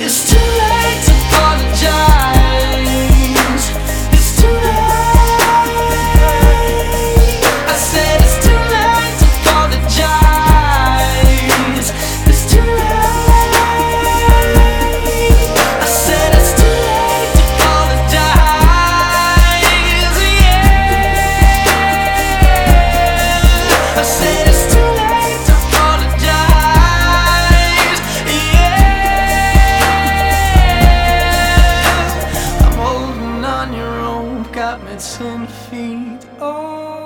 It's too late. got me ten feet off.